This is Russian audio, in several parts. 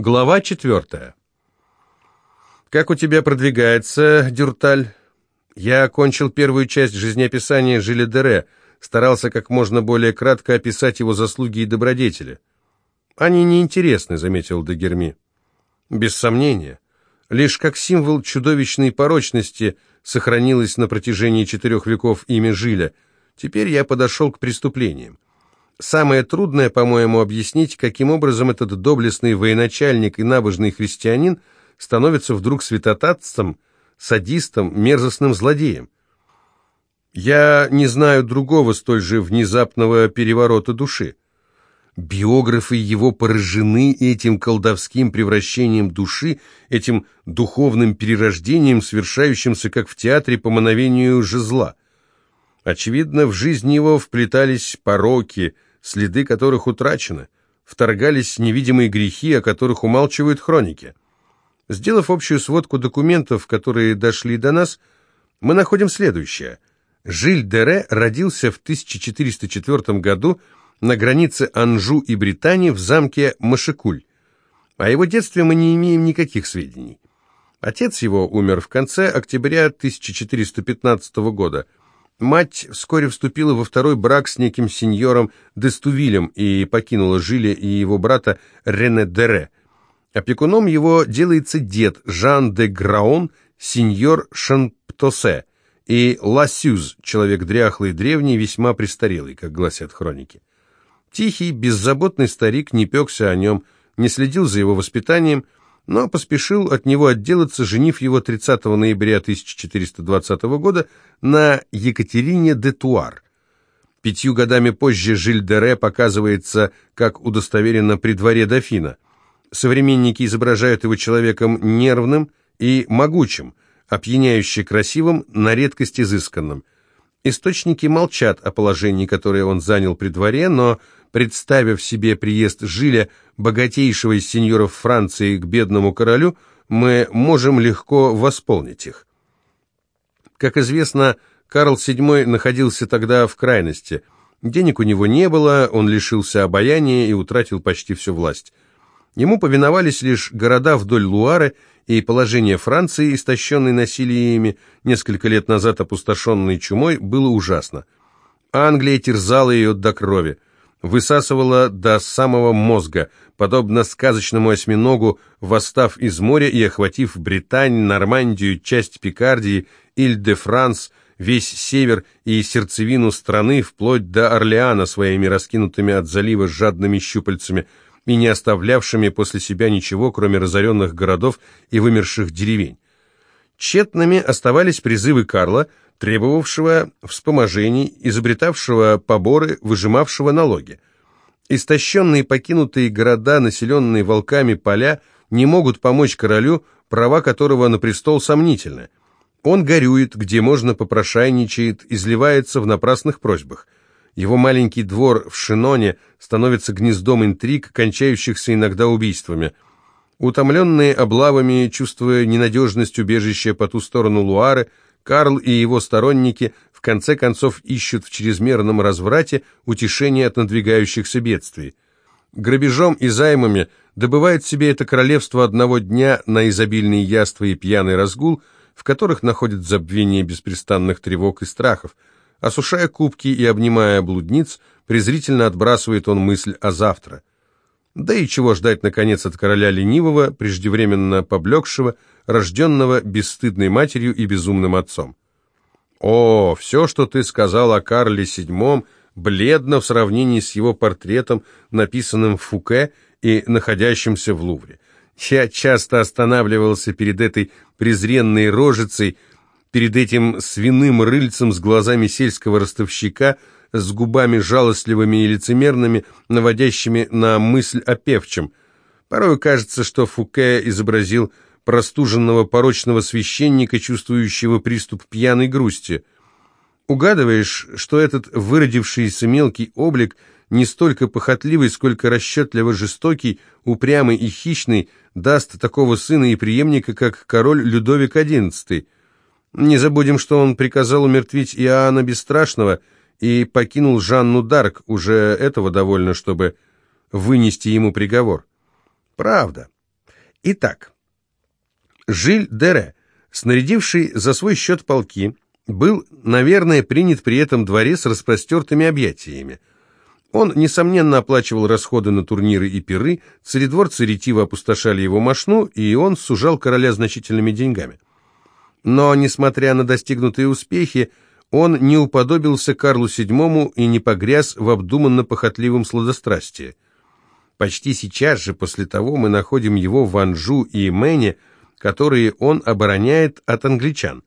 Глава четвертая. «Как у тебя продвигается, Дюрталь?» «Я окончил первую часть жизнеописания Жиля Дере, старался как можно более кратко описать его заслуги и добродетели». «Они неинтересны», — заметил Дагерми. «Без сомнения. Лишь как символ чудовищной порочности сохранилось на протяжении четырех веков имя Жиля. Теперь я подошел к преступлениям. Самое трудное, по-моему, объяснить, каким образом этот доблестный военачальник и набожный христианин становится вдруг святотатцем, садистом, мерзостным злодеем. Я не знаю другого столь же внезапного переворота души. Биографы его поражены этим колдовским превращением души, этим духовным перерождением, совершающимся как в театре по мановению жезла. Очевидно, в жизнь его вплетались пороки – следы которых утрачены, вторгались невидимые грехи, о которых умалчивают хроники. Сделав общую сводку документов, которые дошли до нас, мы находим следующее. Жиль Дере родился в 1404 году на границе Анжу и Британии в замке Машекуль. О его детстве мы не имеем никаких сведений. Отец его умер в конце октября 1415 года – Мать вскоре вступила во второй брак с неким сеньором Дестувилем и покинула Жиля и его брата Рене Дере. Опекуном его делается дед Жан де Граон, сеньор Шанптосе, и Ласюз, человек дряхлый, древний, весьма престарелый, как гласят хроники. Тихий, беззаботный старик не пекся о нем, не следил за его воспитанием, но поспешил от него отделаться, женив его 30 ноября 1420 года на Екатерине де Туар. Пятью годами позже Жиль де Ре показывается, как удостоверено при дворе дофина. Современники изображают его человеком нервным и могучим, опьяняюще красивым, на редкость изысканным. Источники молчат о положении, которое он занял при дворе, но Представив себе приезд Жиля, богатейшего из сеньоров Франции, к бедному королю, мы можем легко восполнить их. Как известно, Карл VII находился тогда в крайности. Денег у него не было, он лишился обаяния и утратил почти всю власть. Ему повиновались лишь города вдоль Луары, и положение Франции, истощенной насилиями, несколько лет назад опустошенной чумой, было ужасно. Англия терзала ее до крови высасывала до самого мозга, подобно сказочному осьминогу, восстав из моря и охватив Британь, Нормандию, часть Пикардии, Иль-де-Франс, весь север и сердцевину страны, вплоть до Орлеана своими раскинутыми от залива жадными щупальцами и не оставлявшими после себя ничего, кроме разоренных городов и вымерших деревень. Тщетными оставались призывы Карла – требовавшего вспоможений, изобретавшего поборы, выжимавшего налоги. Истощенные покинутые города, населенные волками поля, не могут помочь королю, права которого на престол сомнительны. Он горюет, где можно попрошайничает, изливается в напрасных просьбах. Его маленький двор в Шиноне становится гнездом интриг, кончающихся иногда убийствами. Утомленные облавами, чувствуя ненадежность убежища по ту сторону Луары, Карл и его сторонники в конце концов ищут в чрезмерном разврате утешение от надвигающихся бедствий. Грабежом и займами добывает себе это королевство одного дня на изобильные яства и пьяный разгул, в которых находит забвение беспрестанных тревог и страхов. Осушая кубки и обнимая блудниц, презрительно отбрасывает он мысль о завтра. Да и чего ждать, наконец, от короля ленивого, преждевременно поблекшего, рожденного бесстыдной матерью и безумным отцом. О, все, что ты сказал о Карле VII, бледно в сравнении с его портретом, написанным в Фуке и находящимся в Лувре. Я часто останавливался перед этой презренной рожицей, перед этим свиным рыльцем с глазами сельского ростовщика, с губами жалостливыми и лицемерными, наводящими на мысль о певчем. Порой кажется, что Фуке изобразил простуженного порочного священника, чувствующего приступ пьяной грусти. Угадываешь, что этот выродившийся мелкий облик не столько похотливый, сколько расчетливо жестокий, упрямый и хищный, даст такого сына и преемника, как король Людовик XI. Не забудем, что он приказал умертвить Иоанна Бесстрашного и покинул Жанну Дарк, уже этого довольно, чтобы вынести ему приговор. Правда. Итак, Жиль Дере, снарядивший за свой счет полки, был, наверное, принят при этом дворе с распростертыми объятиями. Он, несомненно, оплачивал расходы на турниры и пиры, царедворцы ретиво опустошали его мошну, и он сужал короля значительными деньгами. Но, несмотря на достигнутые успехи, он не уподобился Карлу VII и не погряз в обдуманно-похотливом сладострастии. Почти сейчас же после того мы находим его в Анжу и Мэне, которые он обороняет от англичан.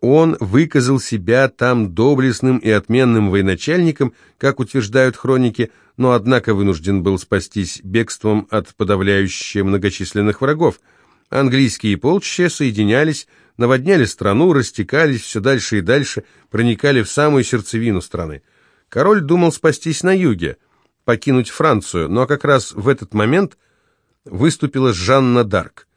Он выказал себя там доблестным и отменным военачальником, как утверждают хроники, но однако вынужден был спастись бегством от подавляющих многочисленных врагов. Английские полчища соединялись, наводняли страну, растекались все дальше и дальше, проникали в самую сердцевину страны. Король думал спастись на юге, покинуть Францию, но как раз в этот момент выступила Жанна Дарк.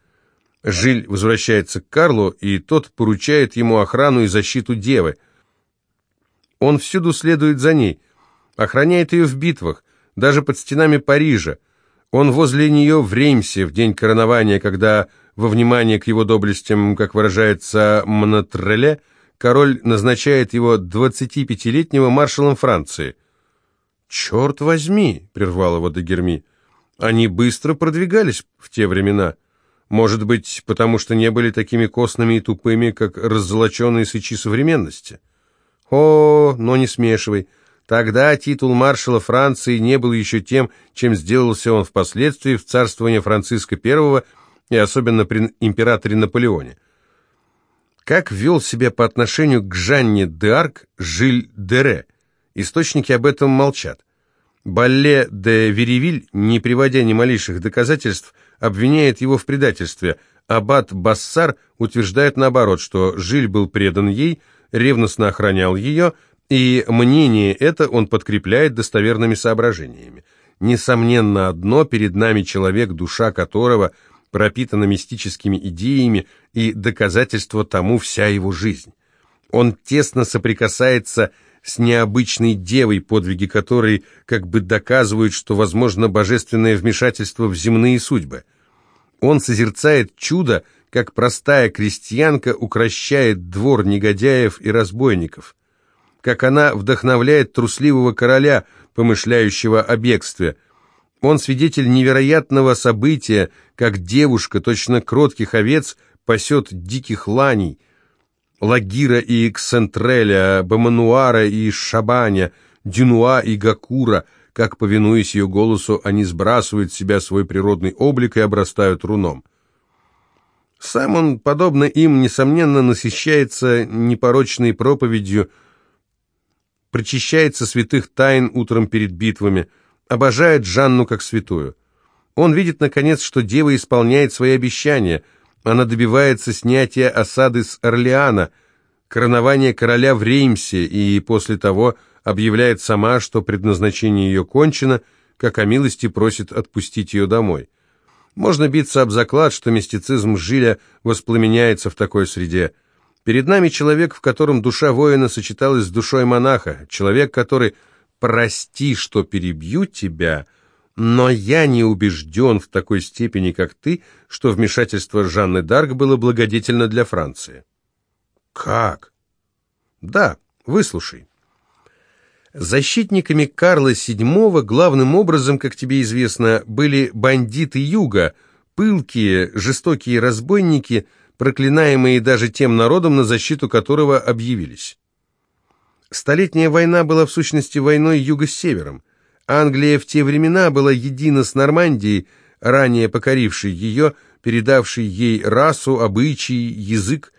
Жиль возвращается к Карлу, и тот поручает ему охрану и защиту девы. Он всюду следует за ней, охраняет ее в битвах, даже под стенами Парижа. Он возле нее в Реймсе в день коронования, когда, во внимание к его доблестям, как выражается Монотреле, король назначает его 25-летнего маршалом Франции. «Черт возьми!» — прервал его Дагерми. «Они быстро продвигались в те времена». Может быть, потому что не были такими костными и тупыми, как раззолоченные сычи современности? О, но не смешивай. Тогда титул маршала Франции не был еще тем, чем сделался он впоследствии в царствовании Франциска I и особенно при императоре Наполеоне. Как вел себя по отношению к Жанне д'Арк Жиль Дере? Источники об этом молчат. Балле де Веревиль, не приводя ни малейших доказательств, обвиняет его в предательстве. Аббат Бассар утверждает наоборот, что Жиль был предан ей, ревностно охранял ее, и мнение это он подкрепляет достоверными соображениями. Несомненно одно, перед нами человек, душа которого пропитана мистическими идеями, и доказательство тому вся его жизнь. Он тесно соприкасается с необычной девой, подвиги которой как бы доказывают, что возможно божественное вмешательство в земные судьбы. Он созерцает чудо, как простая крестьянка укращает двор негодяев и разбойников, как она вдохновляет трусливого короля, помышляющего о бегстве. Он свидетель невероятного события, как девушка, точно кротких овец, пасет диких ланей – Лагира и Ксентреля, Бамануара и Шабаня, Дюнуа и Гакура, как, повинуясь ее голосу, они сбрасывают с себя свой природный облик и обрастают руном. Сам он, подобно им, несомненно, насыщается непорочной проповедью, причащается святых тайн утром перед битвами, обожает Жанну как святую. Он видит, наконец, что дева исполняет свои обещания – она добивается снятия осады с Орлеана, коронования короля в Реймсе и после того объявляет сама, что предназначение ее кончено, как о милости просит отпустить ее домой. Можно биться об заклад, что мистицизм Жиля воспламеняется в такой среде. Перед нами человек, в котором душа воина сочеталась с душой монаха, человек, который «прости, что перебью тебя», но я не убежден в такой степени, как ты, что вмешательство Жанны Дарк было благодетельно для Франции. Как? Да, выслушай. Защитниками Карла VII главным образом, как тебе известно, были бандиты Юга, пылкие, жестокие разбойники, проклинаемые даже тем народом, на защиту которого объявились. Столетняя война была в сущности войной Юга с Севером. Англия в те времена была едина с Нормандией, ранее покорившей ее, передавшей ей расу, обычаи, язык.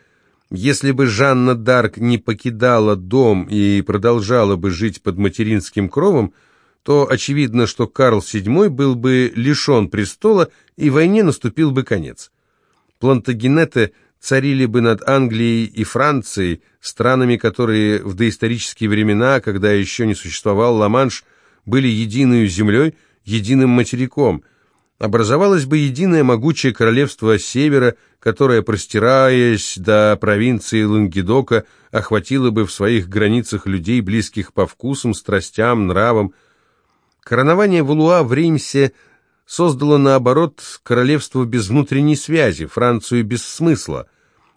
Если бы Жанна Дарк не покидала дом и продолжала бы жить под материнским кровом, то очевидно, что Карл VII был бы лишен престола, и войне наступил бы конец. Плантагенеты царили бы над Англией и Францией, странами, которые в доисторические времена, когда еще не существовал Ла-Манш, были единой землей, единым материком. Образовалось бы единое могучее королевство Севера, которое, простираясь до провинции Лангедока, охватило бы в своих границах людей, близких по вкусам, страстям, нравам. Коронование Валуа в Римсе создало, наоборот, королевство без внутренней связи, Францию без смысла.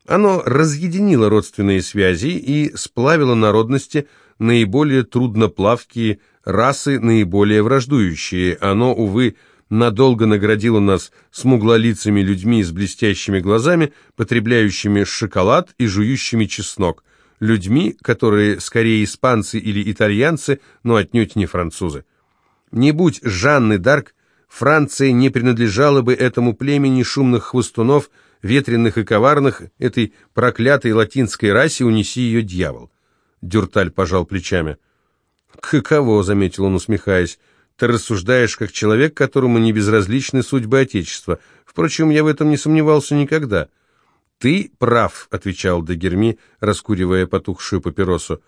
Оно разъединило родственные связи и сплавило народности, наиболее трудноплавкие, расы наиболее враждующие. Оно, увы, надолго наградило нас смуглолицами людьми с блестящими глазами, потребляющими шоколад и жующими чеснок, людьми, которые скорее испанцы или итальянцы, но отнюдь не французы. Не будь Жанны Дарк, Франция не принадлежала бы этому племени шумных хвостунов, ветреных и коварных, этой проклятой латинской расе унеси ее дьявол. Дюрталь пожал плечами. «Каково», — заметил он, усмехаясь, — «ты рассуждаешь как человек, которому не безразличны судьбы Отечества. Впрочем, я в этом не сомневался никогда». «Ты прав», — отвечал Дагерми, раскуривая потухшую папиросу.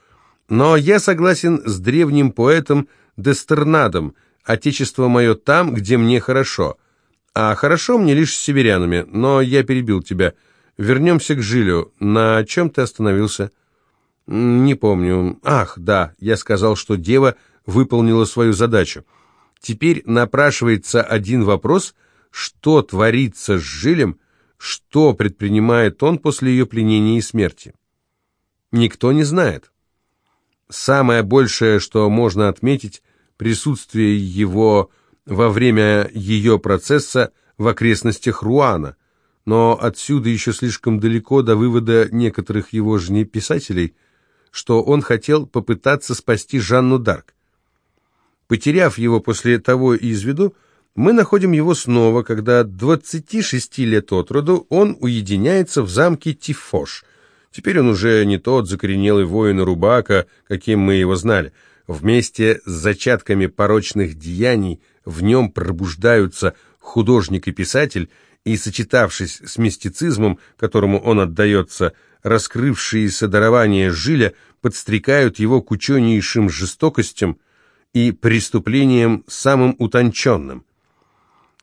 «Но я согласен с древним поэтом Дестернадом. Отечество мое там, где мне хорошо. А хорошо мне лишь с северянами, но я перебил тебя. Вернемся к Жилю. На чем ты остановился?» «Не помню. Ах, да, я сказал, что дева выполнила свою задачу. Теперь напрашивается один вопрос, что творится с Жилем, что предпринимает он после ее пленения и смерти. Никто не знает. Самое большее, что можно отметить, присутствие его во время ее процесса в окрестностях Руана, но отсюда еще слишком далеко до вывода некоторых его же писателей – что он хотел попытаться спасти Жанну Дарк. Потеряв его после того из виду, мы находим его снова, когда 26 лет от роду он уединяется в замке Тифош. Теперь он уже не тот закоренелый воин Рубака, каким мы его знали. Вместе с зачатками порочных деяний в нем пробуждаются художник и писатель, и, сочетавшись с мистицизмом, которому он отдается, раскрывшиеся дарования Жиля подстрекают его к ученейшим жестокостям и преступлениям самым утонченным.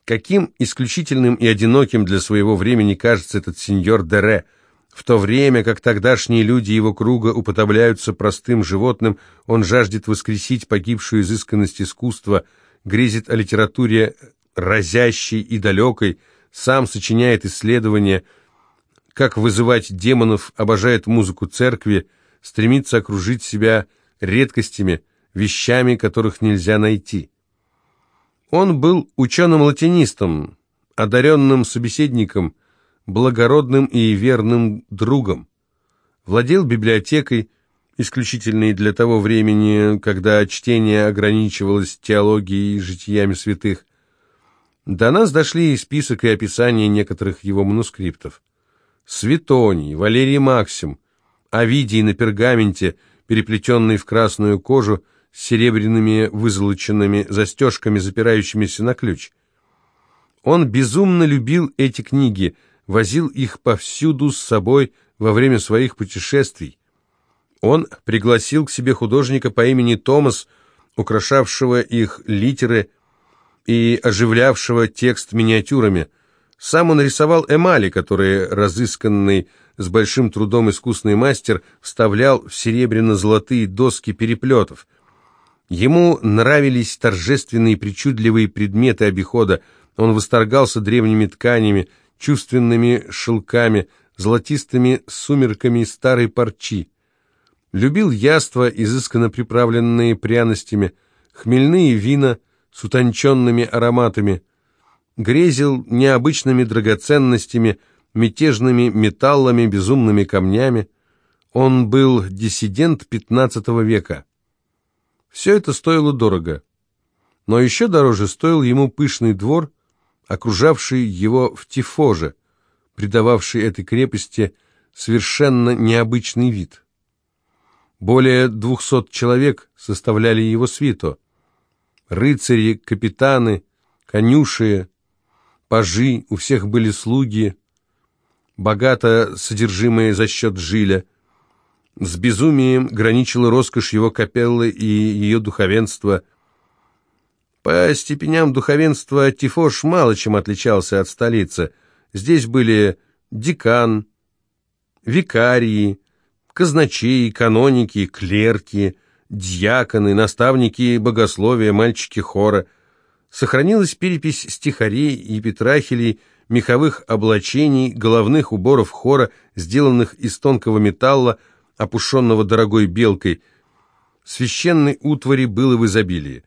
Каким исключительным и одиноким для своего времени кажется этот сеньор Дере, в то время как тогдашние люди его круга уподобляются простым животным, он жаждет воскресить погибшую изысканность искусства, грезит о литературе разящей и далекой, сам сочиняет исследования – как вызывать демонов, обожает музыку церкви, стремится окружить себя редкостями, вещами, которых нельзя найти. Он был ученым-латинистом, одаренным собеседником, благородным и верным другом. Владел библиотекой, исключительной для того времени, когда чтение ограничивалось теологией и житиями святых. До нас дошли и список и описание некоторых его манускриптов. Светоний, Валерий Максим, Овидий на пергаменте, переплетенный в красную кожу, с серебряными вызолоченными застежками, запирающимися на ключ. Он безумно любил эти книги, возил их повсюду с собой во время своих путешествий. Он пригласил к себе художника по имени Томас, украшавшего их литеры и оживлявшего текст миниатюрами – сам он рисовал эмали, которые разысканный с большим трудом искусный мастер вставлял в серебряно-золотые доски переплетов. Ему нравились торжественные причудливые предметы обихода, он восторгался древними тканями, чувственными шелками, золотистыми сумерками старой парчи. Любил яства, изысканно приправленные пряностями, хмельные вина с утонченными ароматами – грезил необычными драгоценностями, мятежными металлами, безумными камнями. Он был диссидент XV века. Все это стоило дорого. Но еще дороже стоил ему пышный двор, окружавший его в Тифоже, придававший этой крепости совершенно необычный вид. Более двухсот человек составляли его свиту. Рыцари, капитаны, конюши, пажи, у всех были слуги, богато содержимое за счет жиля. С безумием граничила роскошь его капеллы и ее духовенства. По степеням духовенства Тифош мало чем отличался от столицы. Здесь были декан, викарии, казначеи, каноники, клерки, дьяконы, наставники богословия, мальчики хора – Сохранилась перепись стихарей, епитрахилей, меховых облачений, головных уборов хора, сделанных из тонкого металла, опушенного дорогой белкой. Священной утвари было в изобилии.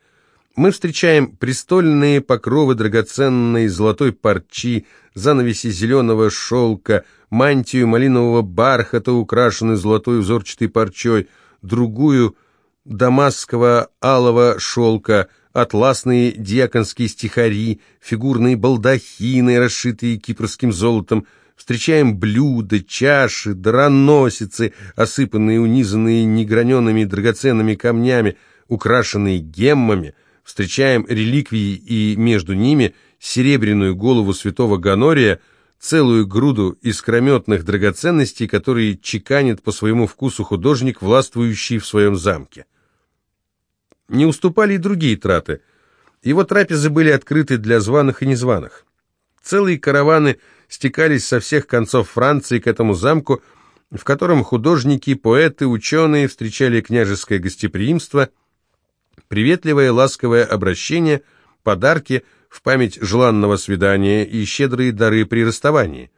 Мы встречаем престольные покровы драгоценной золотой парчи, занавеси зеленого шелка, мантию малинового бархата, украшенную золотой узорчатой парчой, другую дамасского алого шелка, атласные диаконские стихари, фигурные балдахины, расшитые кипрским золотом, встречаем блюда, чаши, дроносицы, осыпанные, унизанные неграненными драгоценными камнями, украшенные геммами, встречаем реликвии и между ними серебряную голову святого Ганория, целую груду искрометных драгоценностей, которые чеканит по своему вкусу художник, властвующий в своем замке. Не уступали и другие траты. Его трапезы были открыты для званых и незваных. Целые караваны стекались со всех концов Франции к этому замку, в котором художники, поэты, ученые встречали княжеское гостеприимство, приветливое ласковое обращение, подарки в память желанного свидания и щедрые дары при расставании.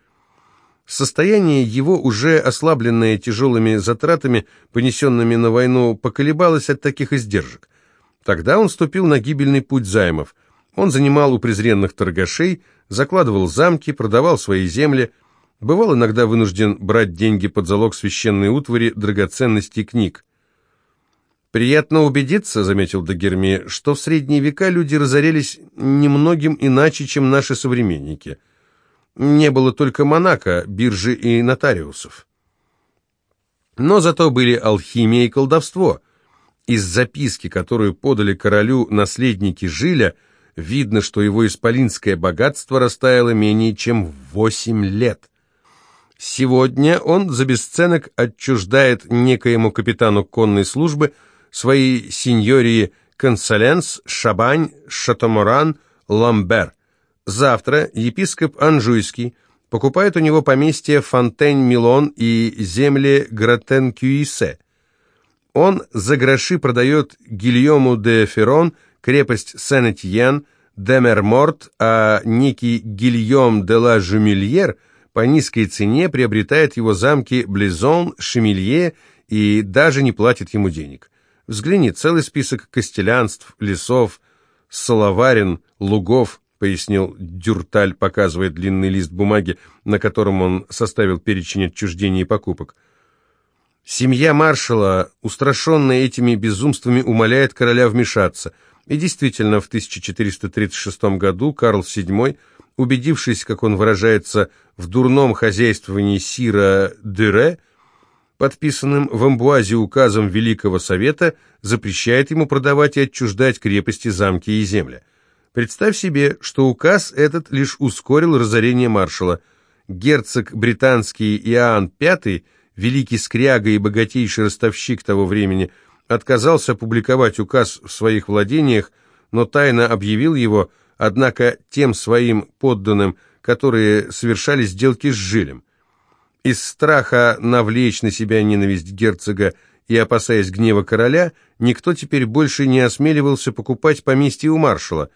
Состояние его, уже ослабленное тяжелыми затратами, понесенными на войну, поколебалось от таких издержек. Тогда он ступил на гибельный путь займов. Он занимал у презренных торгашей, закладывал замки, продавал свои земли, бывал иногда вынужден брать деньги под залог священной утвари, драгоценностей книг. «Приятно убедиться», — заметил Дагерми, — «что в средние века люди разорялись немногим иначе, чем наши современники. Не было только монака, биржи и нотариусов. Но зато были алхимия и колдовство. Из записки, которую подали королю наследники Жиля, видно, что его исполинское богатство растаяло менее чем в восемь лет. Сегодня он за бесценок отчуждает некоему капитану конной службы свои сеньории Консоленс, Шабань, Шатоморан, Ламбер. Завтра епископ Анжуйский покупает у него поместье Фонтень-Милон и земли Гратен-Кюисе. Он за гроши продает Гильому де Ферон крепость Сен-Этьен, де Мерморт, а некий Гильем де ла Жумильер по низкой цене приобретает его замки Близон, Шемилье и даже не платит ему денег. Взгляни, целый список костелянств, лесов, соловарин, лугов, пояснил Дюрталь, показывая длинный лист бумаги, на котором он составил перечень отчуждений и покупок. Семья маршала, устрашенная этими безумствами, умоляет короля вмешаться. И действительно, в 1436 году Карл VII, убедившись, как он выражается, в дурном хозяйствовании Сира Дюре, подписанным в Амбуазе указом Великого Совета, запрещает ему продавать и отчуждать крепости, замки и земли. Представь себе, что указ этот лишь ускорил разорение маршала. Герцог британский Иоанн V – великий скряга и богатейший ростовщик того времени, отказался публиковать указ в своих владениях, но тайно объявил его, однако тем своим подданным, которые совершали сделки с Жилем. Из страха навлечь на себя ненависть герцога и опасаясь гнева короля, никто теперь больше не осмеливался покупать поместье у маршала.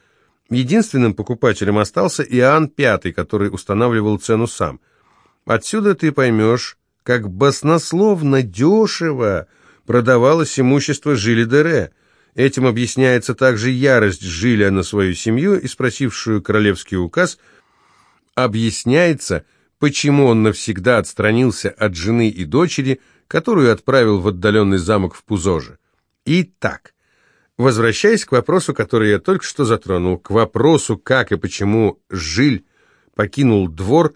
Единственным покупателем остался Иоанн V, который устанавливал цену сам. Отсюда ты поймешь, как баснословно дешево продавалось имущество Жиля Дере. Этим объясняется также ярость Жиля на свою семью и спросившую королевский указ, объясняется, почему он навсегда отстранился от жены и дочери, которую отправил в отдаленный замок в Пузоже. Итак, возвращаясь к вопросу, который я только что затронул, к вопросу, как и почему Жиль покинул двор,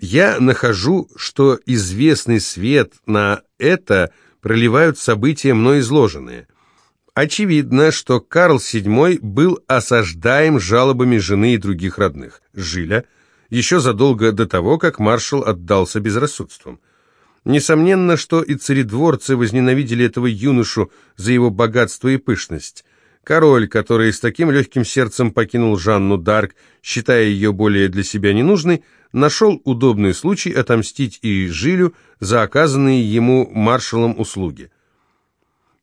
я нахожу, что известный свет на это проливают события мной изложенные. Очевидно, что Карл VII был осаждаем жалобами жены и других родных, Жиля, еще задолго до того, как маршал отдался безрассудством. Несомненно, что и царедворцы возненавидели этого юношу за его богатство и пышность. Король, который с таким легким сердцем покинул Жанну Дарк, считая ее более для себя ненужной, нашел удобный случай отомстить и Жилю за оказанные ему маршалом услуги.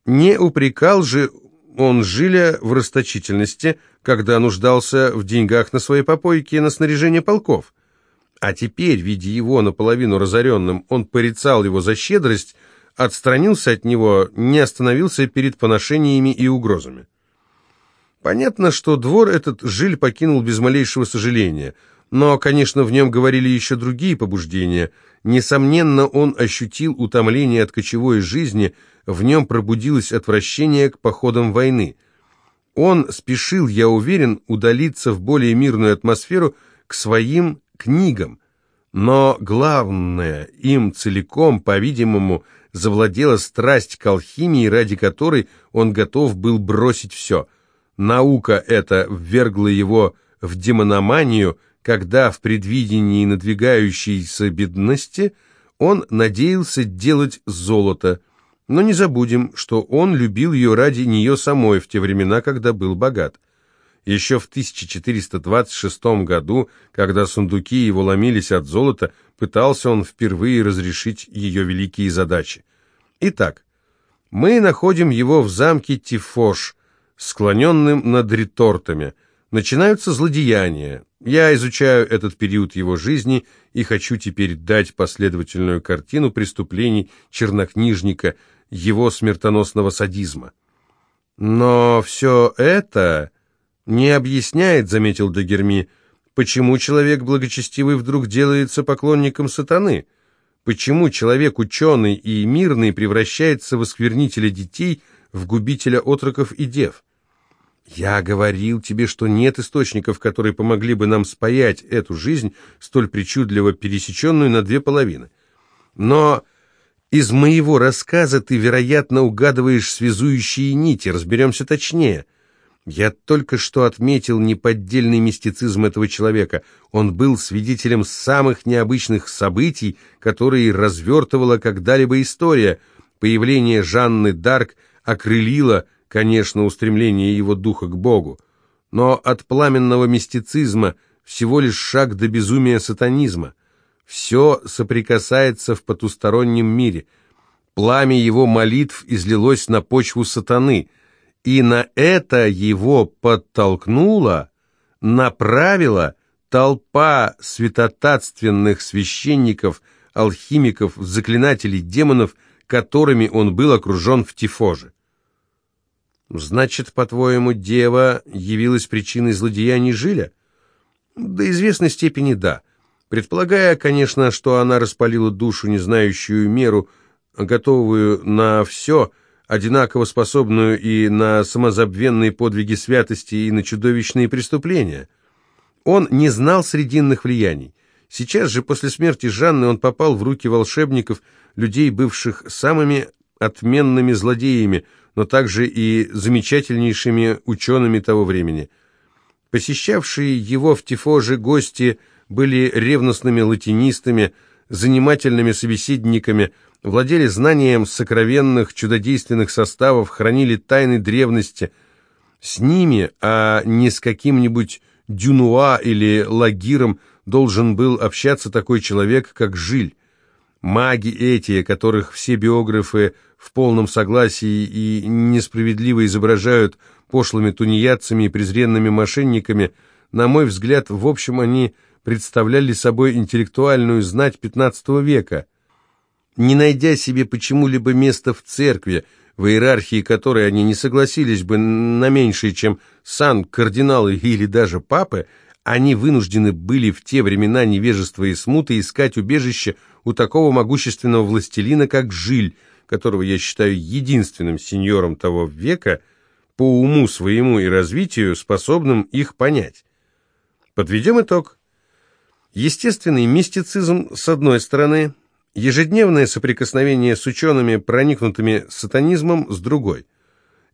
Не упрекал же он Жиля в расточительности, когда нуждался в деньгах на свои попойки и на снаряжение полков. А теперь, видя его наполовину разоренным, он порицал его за щедрость, отстранился от него, не остановился перед поношениями и угрозами. Понятно, что двор этот Жиль покинул без малейшего сожаления, но, конечно, в нем говорили еще другие побуждения. Несомненно, он ощутил утомление от кочевой жизни, в нем пробудилось отвращение к походам войны. Он спешил, я уверен, удалиться в более мирную атмосферу к своим книгам. Но главное, им целиком, по-видимому, завладела страсть к алхимии, ради которой он готов был бросить все – Наука эта ввергла его в демономанию, когда в предвидении надвигающейся бедности он надеялся делать золото. Но не забудем, что он любил ее ради нее самой в те времена, когда был богат. Еще в 1426 году, когда сундуки его ломились от золота, пытался он впервые разрешить ее великие задачи. Итак, мы находим его в замке Тифош, склоненным над ретортами. Начинаются злодеяния. Я изучаю этот период его жизни и хочу теперь дать последовательную картину преступлений чернокнижника, его смертоносного садизма. Но все это не объясняет, заметил Дагерми, почему человек благочестивый вдруг делается поклонником сатаны, почему человек ученый и мирный превращается в осквернителя детей, в губителя отроков и дев. Я говорил тебе, что нет источников, которые помогли бы нам спаять эту жизнь, столь причудливо пересеченную на две половины. Но из моего рассказа ты, вероятно, угадываешь связующие нити, разберемся точнее. Я только что отметил неподдельный мистицизм этого человека. Он был свидетелем самых необычных событий, которые развертывала когда-либо история. Появление Жанны Дарк окрылило конечно, устремление его духа к Богу, но от пламенного мистицизма всего лишь шаг до безумия сатанизма. Все соприкасается в потустороннем мире. Пламя его молитв излилось на почву сатаны, и на это его подтолкнуло, направила толпа святотатственных священников, алхимиков, заклинателей демонов, которыми он был окружен в Тифоже. Значит, по-твоему, дева явилась причиной злодеяний Жиля? До известной степени да. Предполагая, конечно, что она распалила душу, не знающую меру, готовую на все, одинаково способную и на самозабвенные подвиги святости, и на чудовищные преступления. Он не знал срединных влияний. Сейчас же, после смерти Жанны, он попал в руки волшебников, людей, бывших самыми отменными злодеями – но также и замечательнейшими учеными того времени. Посещавшие его в Тифоже гости были ревностными латинистами, занимательными собеседниками, владели знанием сокровенных чудодейственных составов, хранили тайны древности. С ними, а не с каким-нибудь Дюнуа или Лагиром, должен был общаться такой человек, как Жиль. Маги эти, которых все биографы в полном согласии и несправедливо изображают пошлыми тунеядцами и презренными мошенниками, на мой взгляд, в общем, они представляли собой интеллектуальную знать XV века. Не найдя себе почему-либо места в церкви, в иерархии которой они не согласились бы на меньшее, чем сан кардиналы или даже папы, они вынуждены были в те времена невежества и смуты искать убежище у такого могущественного властелина, как Жиль, которого я считаю единственным сеньором того века, по уму своему и развитию, способным их понять. Подведем итог. Естественный мистицизм с одной стороны, ежедневное соприкосновение с учеными, проникнутыми сатанизмом, с другой.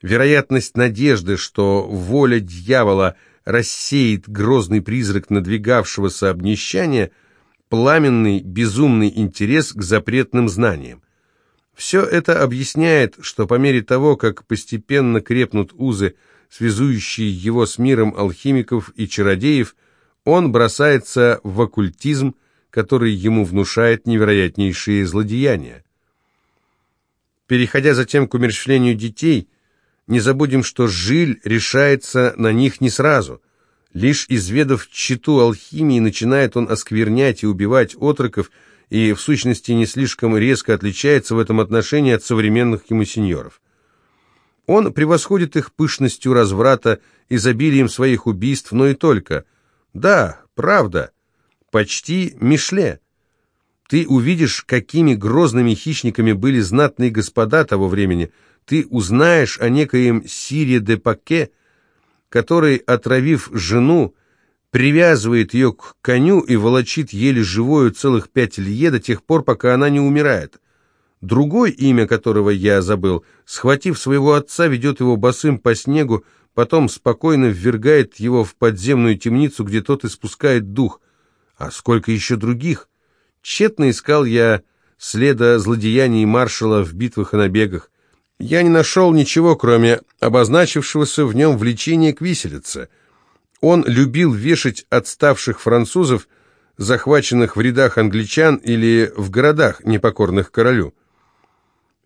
Вероятность надежды, что воля дьявола рассеет грозный призрак надвигавшегося обнищания – пламенный, безумный интерес к запретным знаниям. Все это объясняет, что по мере того, как постепенно крепнут узы, связующие его с миром алхимиков и чародеев, он бросается в оккультизм, который ему внушает невероятнейшие злодеяния. Переходя затем к умерщвлению детей, Не забудем, что Жиль решается на них не сразу. Лишь изведав читу алхимии, начинает он осквернять и убивать отроков, и в сущности не слишком резко отличается в этом отношении от современных ему сеньоров. Он превосходит их пышностью разврата, изобилием своих убийств, но и только. Да, правда, почти Мишле. Ты увидишь, какими грозными хищниками были знатные господа того времени. Ты узнаешь о некоем Сире де Паке, который, отравив жену, привязывает ее к коню и волочит еле живою целых пять лье до тех пор, пока она не умирает. Другой, имя которого я забыл, схватив своего отца, ведет его босым по снегу, потом спокойно ввергает его в подземную темницу, где тот испускает дух. А сколько еще других? Тщетно искал я следа злодеяний маршала в битвах и набегах. Я не нашел ничего, кроме обозначившегося в нем влечения к виселице. Он любил вешать отставших французов, захваченных в рядах англичан или в городах, непокорных королю.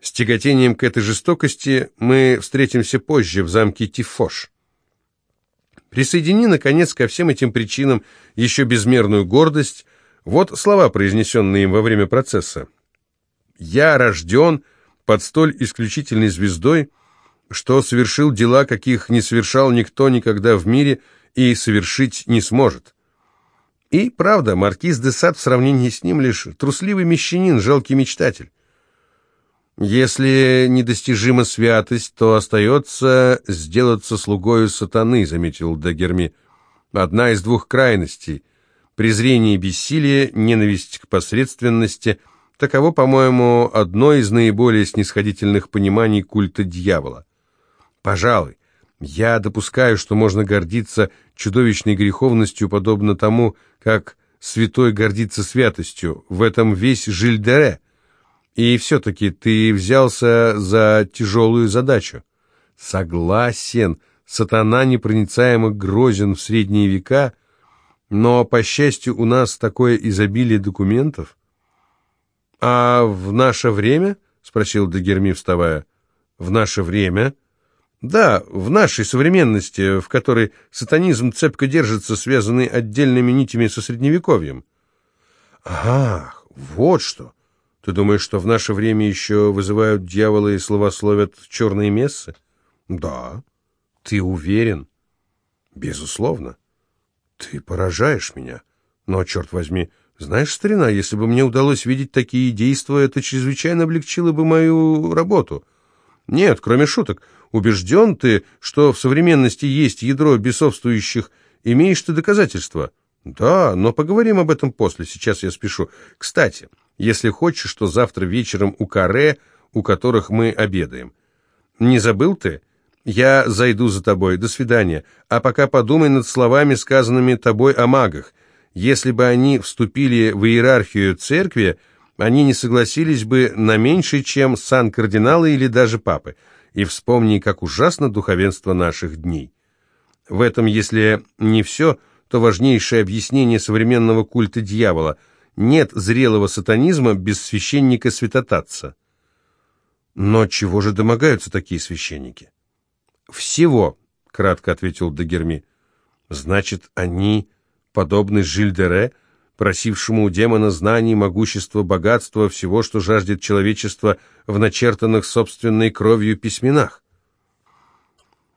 С тяготением к этой жестокости мы встретимся позже в замке Тифош. Присоедини, наконец, ко всем этим причинам еще безмерную гордость. Вот слова, произнесенные им во время процесса. «Я рожден под столь исключительной звездой, что совершил дела, каких не совершал никто никогда в мире и совершить не сможет». И правда, маркиз де Сад в сравнении с ним лишь трусливый мещанин, жалкий мечтатель. «Если недостижима святость, то остается сделаться слугою сатаны», — заметил Дагерми. «Одна из двух крайностей — презрение и бессилие, ненависть к посредственности — таково, по-моему, одно из наиболее снисходительных пониманий культа дьявола. Пожалуй, я допускаю, что можно гордиться чудовищной греховностью, подобно тому, как святой гордится святостью. В этом весь Жильдере — и все-таки ты взялся за тяжелую задачу. Согласен, сатана непроницаемо грозен в средние века, но, по счастью, у нас такое изобилие документов. А в наше время? — спросил Дагерми, вставая. В наше время? Да, в нашей современности, в которой сатанизм цепко держится, связанный отдельными нитями со средневековьем. Ах, вот что! Ты думаешь, что в наше время еще вызывают дьяволы и словословят черные мессы? Да. Ты уверен? Безусловно. Ты поражаешь меня. Но, черт возьми, знаешь, старина, если бы мне удалось видеть такие действия, это чрезвычайно облегчило бы мою работу. Нет, кроме шуток, убежден ты, что в современности есть ядро бесовствующих, имеешь ты доказательства? Да, но поговорим об этом после, сейчас я спешу. Кстати, если хочешь, что завтра вечером у каре, у которых мы обедаем. Не забыл ты? Я зайду за тобой. До свидания. А пока подумай над словами, сказанными тобой о магах. Если бы они вступили в иерархию церкви, они не согласились бы на меньше, чем сан-кардиналы или даже папы. И вспомни, как ужасно духовенство наших дней. В этом, если не все, то важнейшее объяснение современного культа дьявола – нет зрелого сатанизма без священника святотатца. Но чего же домогаются такие священники? Всего, кратко ответил Дагерми. Значит, они подобны Жильдере, просившему у демона знаний, могущества, богатства, всего, что жаждет человечество в начертанных собственной кровью письменах.